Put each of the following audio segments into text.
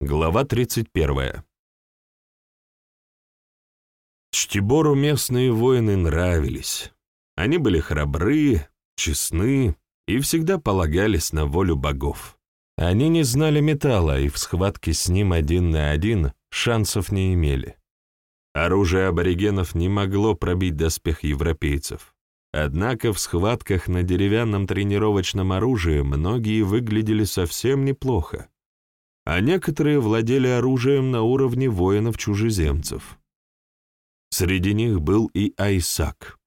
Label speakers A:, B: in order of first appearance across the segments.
A: Глава 31. Чтибору местные воины нравились. Они были храбры, честны и всегда полагались на волю богов. Они не знали металла и в схватке с ним один на один шансов не имели. Оружие аборигенов не могло пробить доспех европейцев. Однако в схватках на деревянном тренировочном оружии многие выглядели совсем неплохо а некоторые владели оружием на уровне воинов-чужеземцев. Среди них был и Айсак.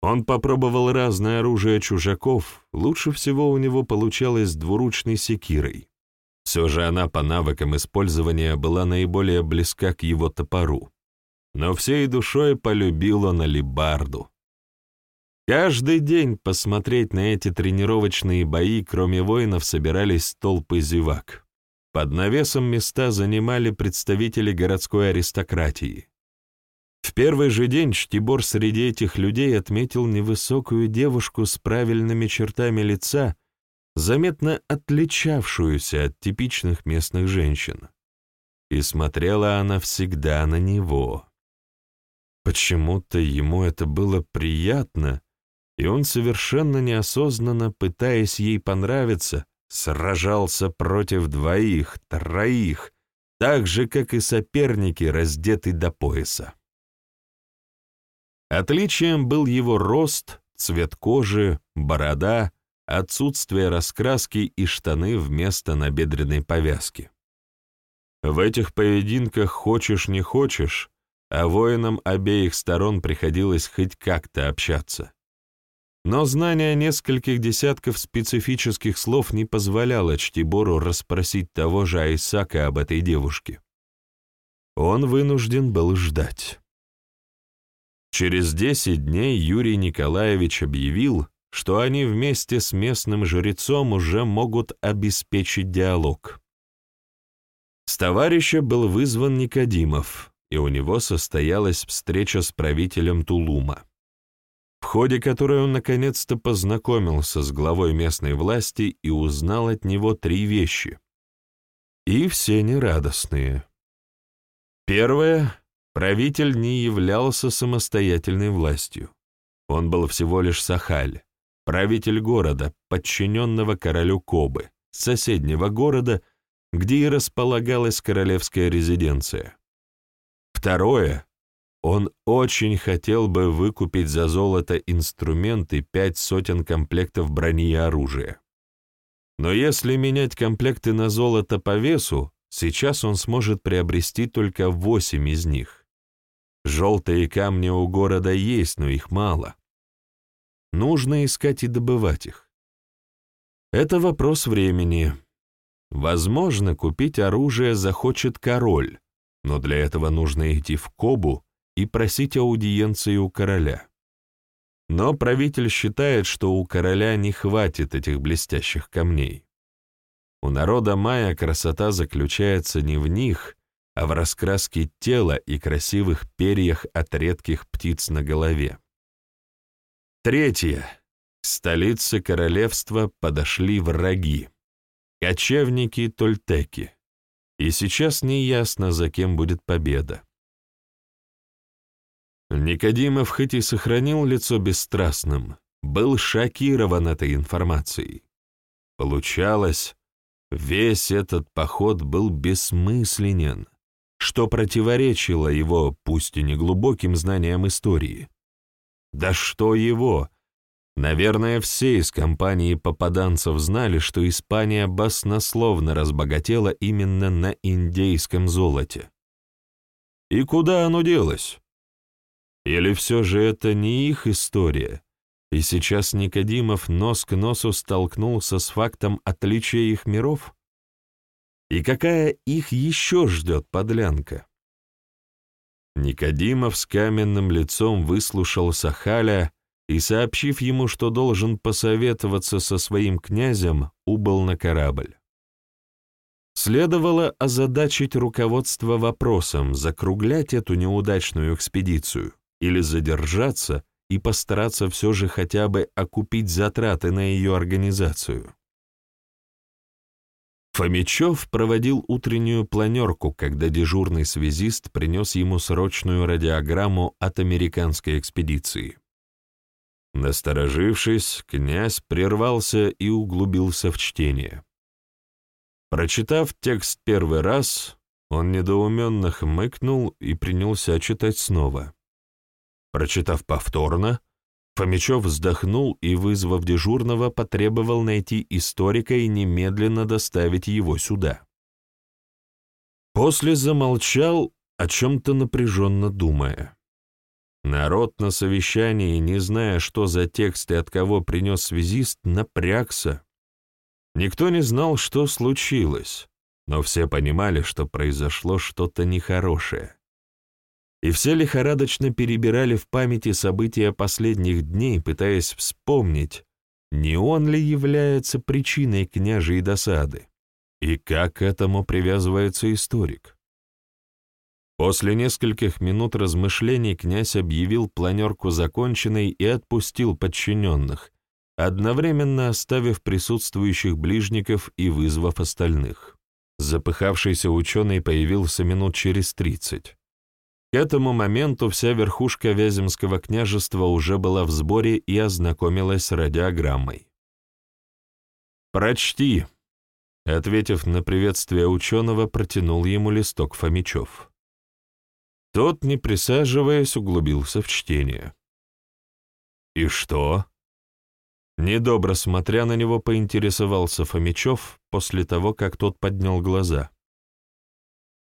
A: Он попробовал разное оружие чужаков, лучше всего у него получалось двуручной секирой. Все же она по навыкам использования была наиболее близка к его топору. Но всей душой полюбила на либарду. Каждый день посмотреть на эти тренировочные бои, кроме воинов, собирались толпы зевак. Под навесом места занимали представители городской аристократии. В первый же день Штибор среди этих людей отметил невысокую девушку с правильными чертами лица, заметно отличавшуюся от типичных местных женщин. И смотрела она всегда на него. Почему-то ему это было приятно, и он совершенно неосознанно, пытаясь ей понравиться, сражался против двоих, троих, так же, как и соперники, раздетый до пояса. Отличием был его рост, цвет кожи, борода, отсутствие раскраски и штаны вместо набедренной повязки. В этих поединках хочешь не хочешь, а воинам обеих сторон приходилось хоть как-то общаться. Но знание нескольких десятков специфических слов не позволяло Чтибору расспросить того же Айсака об этой девушке. Он вынужден был ждать. Через десять дней Юрий Николаевич объявил, что они вместе с местным жрецом уже могут обеспечить диалог. С товарища был вызван Никодимов, и у него состоялась встреча с правителем Тулума ходе которой он наконец-то познакомился с главой местной власти и узнал от него три вещи. И все нерадостные. Первое. Правитель не являлся самостоятельной властью. Он был всего лишь Сахаль, правитель города, подчиненного королю Кобы, соседнего города, где и располагалась королевская резиденция. Второе. Он очень хотел бы выкупить за золото инструменты пять сотен комплектов брони и оружия. Но если менять комплекты на золото по весу, сейчас он сможет приобрести только восемь из них. Желтые камни у города есть, но их мало. Нужно искать и добывать их. Это вопрос времени. Возможно, купить оружие захочет король, но для этого нужно идти в Кобу и просить аудиенции у короля. Но правитель считает, что у короля не хватит этих блестящих камней. У народа майя красота заключается не в них, а в раскраске тела и красивых перьях от редких птиц на голове. Третье. К столице королевства подошли враги, кочевники-тольтеки, и сейчас неясно, за кем будет победа. Никодимов хоть и сохранил лицо бесстрастным, был шокирован этой информацией. Получалось, весь этот поход был бессмысленен, что противоречило его, пусть и неглубоким знаниям истории. Да что его! Наверное, все из компании попаданцев знали, что Испания баснословно разбогатела именно на индейском золоте. И куда оно делось? Или все же это не их история, и сейчас Никодимов нос к носу столкнулся с фактом отличия их миров? И какая их еще ждет подлянка? Никодимов с каменным лицом выслушал Сахаля и, сообщив ему, что должен посоветоваться со своим князем, убыл на корабль. Следовало озадачить руководство вопросом, закруглять эту неудачную экспедицию или задержаться и постараться все же хотя бы окупить затраты на ее организацию. Фомичев проводил утреннюю планерку, когда дежурный связист принес ему срочную радиограмму от американской экспедиции. Насторожившись, князь прервался и углубился в чтение. Прочитав текст первый раз, он недоуменно хмыкнул и принялся читать снова. Прочитав повторно, Фомичев вздохнул и, вызвав дежурного, потребовал найти историка и немедленно доставить его сюда. После замолчал, о чем-то напряженно думая. Народ на совещании, не зная, что за текст и от кого принес связист, напрягся. Никто не знал, что случилось, но все понимали, что произошло что-то нехорошее и все лихорадочно перебирали в памяти события последних дней, пытаясь вспомнить, не он ли является причиной княжей досады, и как к этому привязывается историк. После нескольких минут размышлений князь объявил планерку законченной и отпустил подчиненных, одновременно оставив присутствующих ближников и вызвав остальных. Запыхавшийся ученый появился минут через тридцать. К этому моменту вся верхушка Вяземского княжества уже была в сборе и ознакомилась с радиограммой. «Прочти», — ответив на приветствие ученого, протянул ему листок Фомичев. Тот, не присаживаясь, углубился в чтение. «И что?» Недобро смотря на него, поинтересовался Фомичев после того, как тот поднял глаза.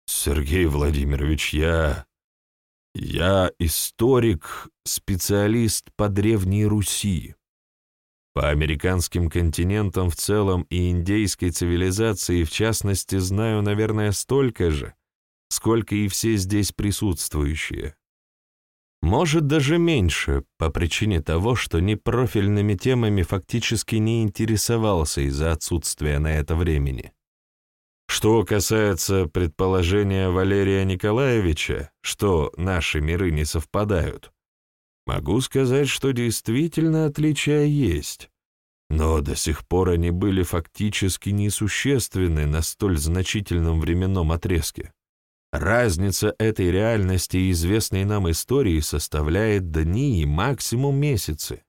A: «Сергей Владимирович, я...» Я историк, специалист по Древней Руси. По американским континентам в целом и индейской цивилизации в частности знаю, наверное, столько же, сколько и все здесь присутствующие. Может, даже меньше, по причине того, что непрофильными темами фактически не интересовался из-за отсутствия на это времени. Что касается предположения Валерия Николаевича, что наши миры не совпадают, могу сказать, что действительно отличия есть, но до сих пор они были фактически несущественны на столь значительном временном отрезке. Разница этой реальности и известной нам истории составляет дни и максимум месяцы.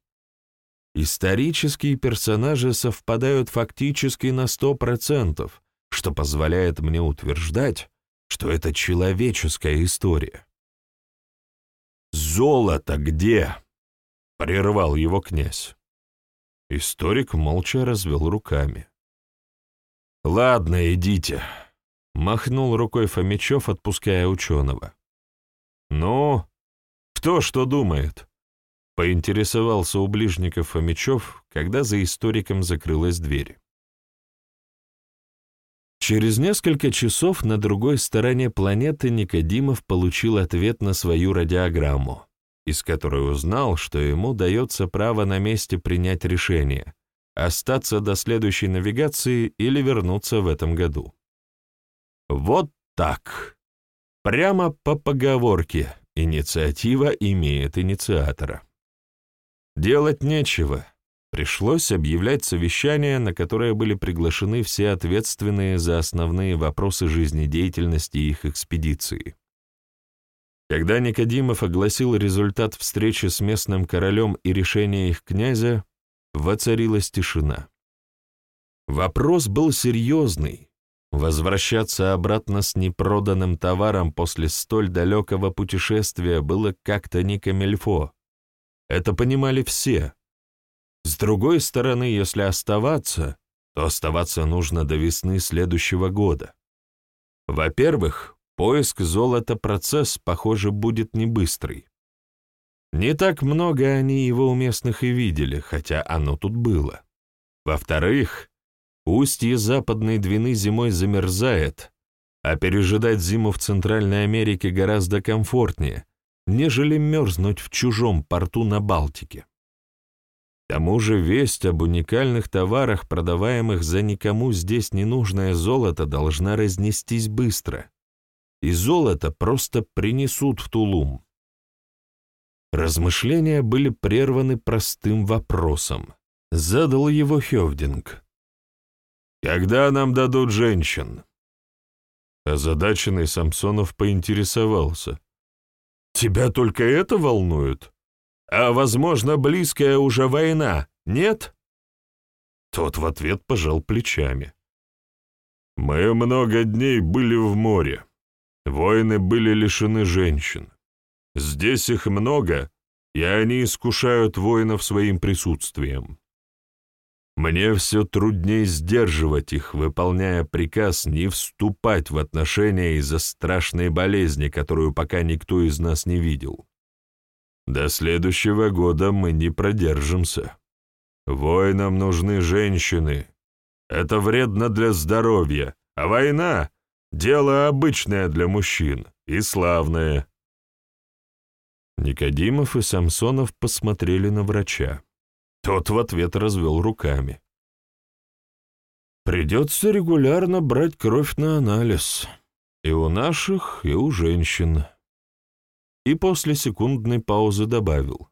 A: Исторические персонажи совпадают фактически на сто процентов, что позволяет мне утверждать, что это человеческая история. «Золото где?» — прервал его князь. Историк молча развел руками. «Ладно, идите», — махнул рукой Фомичев, отпуская ученого. «Ну, кто что думает?» — поинтересовался у ближников Фомичев, когда за историком закрылась дверь. Через несколько часов на другой стороне планеты Никодимов получил ответ на свою радиограмму, из которой узнал, что ему дается право на месте принять решение, остаться до следующей навигации или вернуться в этом году. Вот так. Прямо по поговорке «инициатива имеет инициатора». Делать нечего, Пришлось объявлять совещание, на которое были приглашены все ответственные за основные вопросы жизнедеятельности их экспедиции. Когда Никодимов огласил результат встречи с местным королем и решение их князя, воцарилась тишина. Вопрос был серьезный. Возвращаться обратно с непроданным товаром после столь далекого путешествия было как-то не камельфо. Это понимали все, с другой стороны, если оставаться, то оставаться нужно до весны следующего года. Во-первых, поиск золота процесс, похоже, будет не быстрый. Не так много они его у местных и видели, хотя оно тут было. Во-вторых, устье Западной Двины зимой замерзает, а пережидать зиму в Центральной Америке гораздо комфортнее, нежели мерзнуть в чужом порту на Балтике. К тому же весть об уникальных товарах, продаваемых за никому здесь ненужное золото, должна разнестись быстро. И золото просто принесут в Тулум. Размышления были прерваны простым вопросом. Задал его Хевдинг. Когда нам дадут женщин?» Озадаченный Самсонов поинтересовался. «Тебя только это волнует? А, возможно, близкая уже война, нет?» Тот в ответ пожал плечами. «Мы много дней были в море. Воины были лишены женщин. Здесь их много, и они искушают воинов своим присутствием. Мне все труднее сдерживать их, выполняя приказ не вступать в отношения из-за страшной болезни, которую пока никто из нас не видел. До следующего года мы не продержимся. Воинам нужны женщины. Это вредно для здоровья, а война — дело обычное для мужчин и славное. Никодимов и Самсонов посмотрели на врача. Тот в ответ развел руками. «Придется регулярно брать кровь на анализ. И у наших, и у женщин». И после секундной паузы добавил.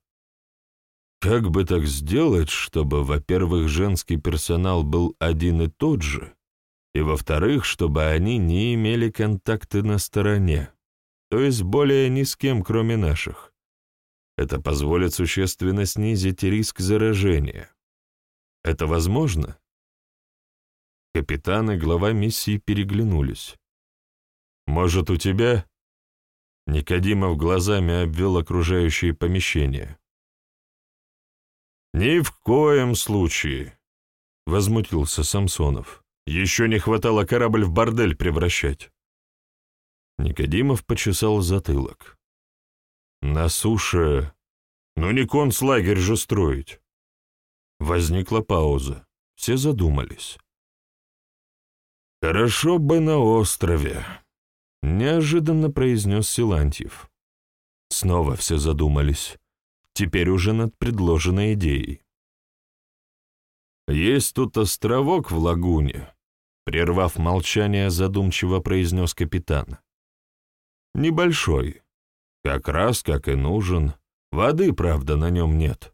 A: Как бы так сделать, чтобы, во-первых, женский персонал был один и тот же, и, во-вторых, чтобы они не имели контакты на стороне, то есть более ни с кем, кроме наших. Это позволит существенно снизить риск заражения. Это возможно? Капитан и глава миссии переглянулись. «Может, у тебя?» Никодимов глазами обвел окружающие помещения. «Ни в коем случае!» — возмутился Самсонов. «Еще не хватало корабль в бордель превращать». Никодимов почесал затылок. «На суше... Ну не концлагерь же строить!» Возникла пауза. Все задумались. «Хорошо бы на острове», — неожиданно произнес Силантьев. Снова все задумались теперь уже над предложенной идеей. «Есть тут островок в лагуне», — прервав молчание, задумчиво произнес капитан. «Небольшой, как раз как и нужен. Воды, правда, на нем нет.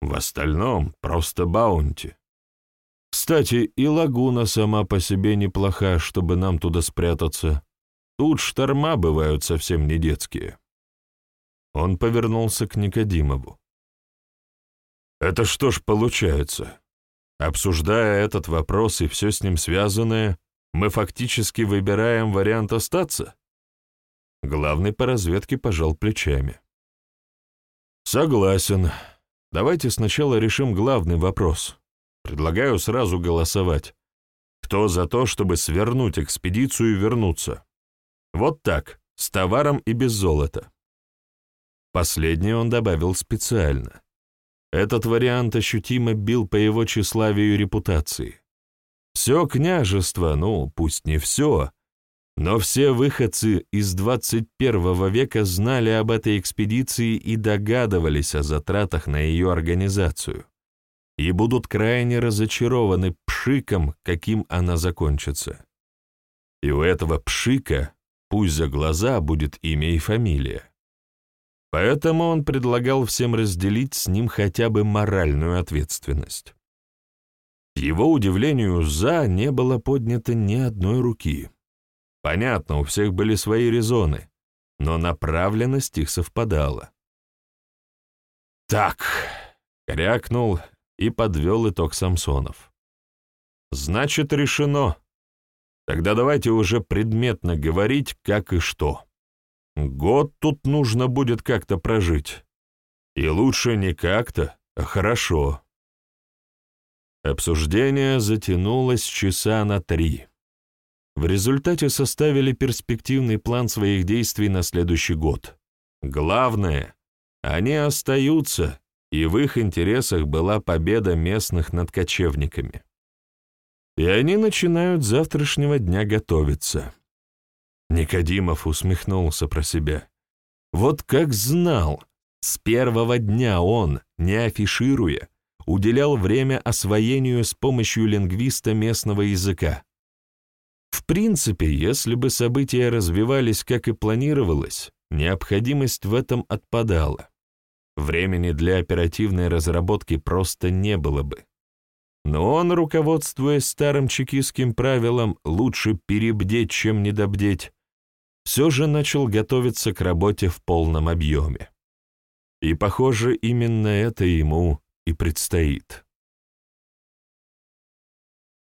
A: В остальном просто баунти. Кстати, и лагуна сама по себе неплоха, чтобы нам туда спрятаться. Тут шторма бывают совсем не детские». Он повернулся к Никодимову. «Это что ж получается? Обсуждая этот вопрос и все с ним связанное, мы фактически выбираем вариант остаться?» Главный по разведке пожал плечами. «Согласен. Давайте сначала решим главный вопрос. Предлагаю сразу голосовать. Кто за то, чтобы свернуть экспедицию и вернуться? Вот так, с товаром и без золота. Последнее он добавил специально. Этот вариант ощутимо бил по его тщеславию и репутации. Все княжество, ну, пусть не все, но все выходцы из 21 века знали об этой экспедиции и догадывались о затратах на ее организацию, и будут крайне разочарованы пшиком, каким она закончится. И у этого пшика, пусть за глаза, будет имя и фамилия. Поэтому он предлагал всем разделить с ним хотя бы моральную ответственность. К его удивлению, «за» не было поднято ни одной руки. Понятно, у всех были свои резоны, но направленность их совпадала. «Так», — крякнул и подвел итог Самсонов. «Значит, решено. Тогда давайте уже предметно говорить, как и что». Год тут нужно будет как-то прожить. И лучше не как-то, а хорошо. Обсуждение затянулось часа на три. В результате составили перспективный план своих действий на следующий год. Главное, они остаются, и в их интересах была победа местных над кочевниками. И они начинают завтрашнего дня готовиться. Никодимов усмехнулся про себя. Вот как знал, с первого дня он, не афишируя, уделял время освоению с помощью лингвиста местного языка. В принципе, если бы события развивались, как и планировалось, необходимость в этом отпадала. Времени для оперативной разработки просто не было бы. Но он, руководствуясь старым чекистским правилом «лучше перебдеть, чем недобдеть», все же начал готовиться к работе в полном объеме. И, похоже, именно это ему и предстоит.